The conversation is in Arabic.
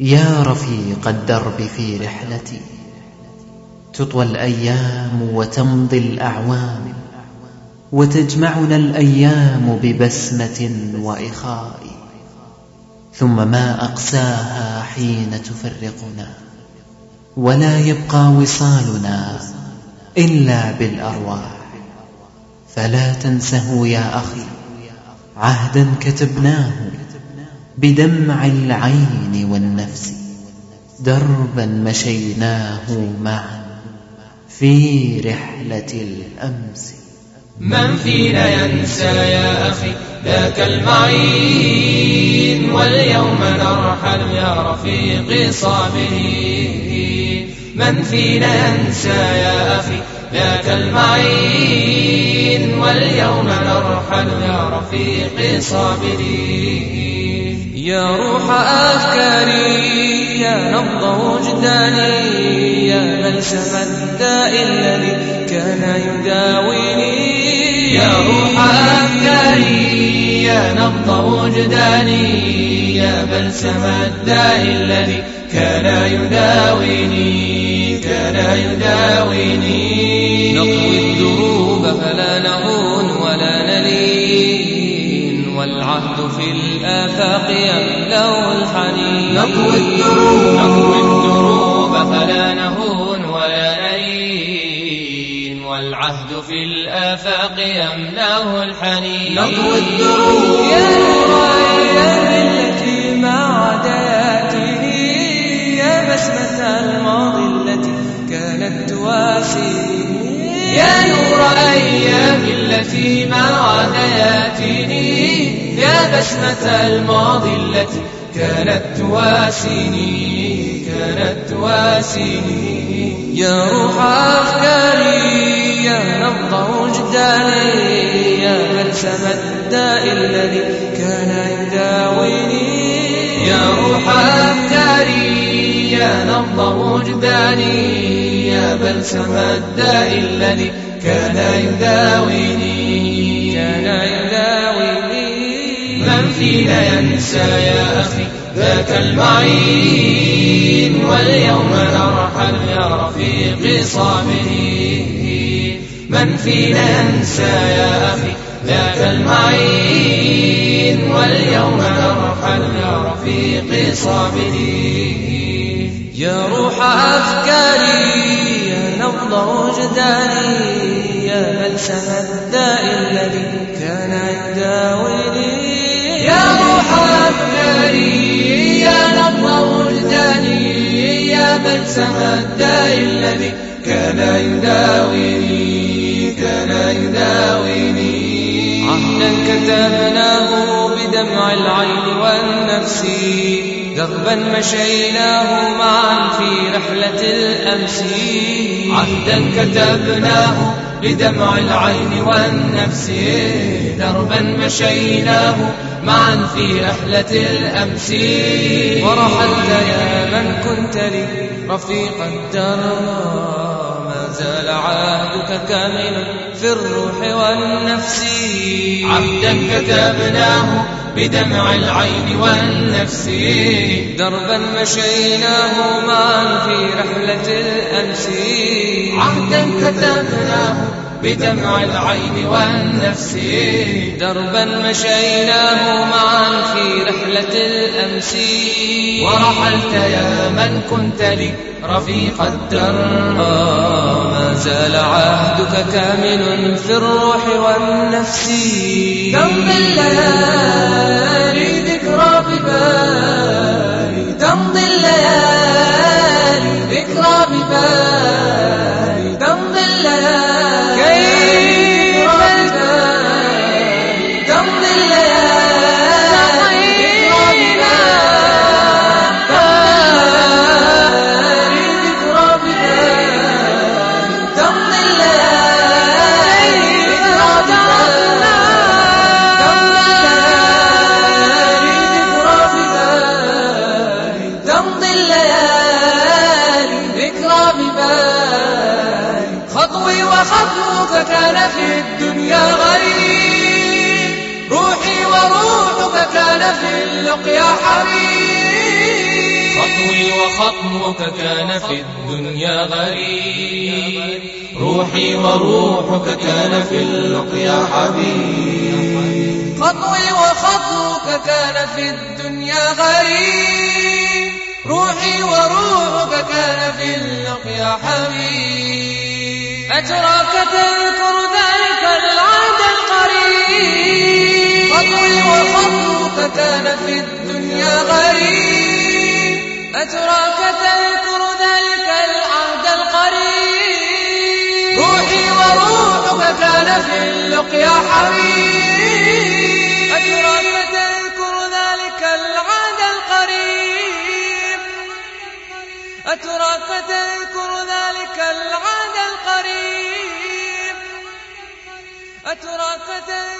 يا رفيق الدرب في رحلتي تطوى الأيام وتمضي الأعوام وتجمعنا الأيام ببسمة وإخاء ثم ما أقساها حين تفرقنا ولا يبقى وصالنا إلا بالأرواح. فلا تنسه يا أخي عهدا كتبناه بدمع العين والنفس دربا مشيناه معا في رحلة الأمس. من فينا ينسى يا أخي ذاك المعين واليوم نرحل يا رفيقي صابرين. من فينا ينسى يا أخي ذاك المعين واليوم نرحل يا رفيقي صابرين. يا روح أفكاري يا نبض وجداني يا بلسم الداء إلذي كان يداويني. يا روح أفكاري يا نبض وجداني يا بلسم الداء إلذي كان يداويني كان يداويني. نطوي الدروب فلا نهون الآفاق يملأ الحنين نطوي الدروب. نطوي الدروب فلا نهون ولا نلين والعهد في الآفاق يملأه الحنين. نطوي الدروب. يا نور أيام التي ما يأتيني يا بسمة الماضي التي كانت تواسيني يا نور أيام التي ما عاد بسمة الماضي التي كانت تواسيني كانت تواسيني. يا روح أفكاري يا نبض وجداني يا بلسم الداء الذي كان يداويني. يا روح أفكاري يا نبض وجداني يا بلسم الداء الذي كان يداويني. من فينا ينسى يا أخي ذاك المعين واليوم نرحل يا رفيقي صابرين من فينا ينسى يا أخي ذاك المعين واليوم نرحل يا رفيقي صابرين يا روح أفكاري يا نبض وجداني يا بلسم الداء الذي بلسم الداء إلذي كان يداويني كان يداويني. عهدا كتبناه بدمع العين والنفس دربا مشيناه معا في رحلة الأمس. عهدا كتبناه بدمع العين والنفس دربا مشيناه معا في رحلة الأمس. ورحلت يا من كنت لي رفيق الدرب ما زال عهدك كاملا في الروح والنفس. عهدا كتبناه بدمع العين والنفس. دربا مشيناه معا في رحلة الأمس. عهدا كتبناه بدمع العين والنفس. دربا مشيناه معا في رحلة الأمس. ورحلت يا من كنت لي رفيق الدرب زال عهدك كامل في الروح والنفس. تمضي الليالي في الدنيا غريب. روحي وروحك كان في اللقيا حبيب وخطبك كان في الدنيا غريب. روحي وروحك كان في اللقيا حبيب خطوي وخطوك كان في الدنيا غريب. روحي وروحك كان في اللقيا حبيب أتراك تذكر ذلك العهد القريب. خطوي وخطوك كان في الدنيا غريب. أتراك تذكر ذلك العهد القريب. روحي وروحك كان في اللقيا حبيب. أتراك تذكر ذلك العهد القريب. أتراك تذكر ذلك العهد القريب أتراك تذكر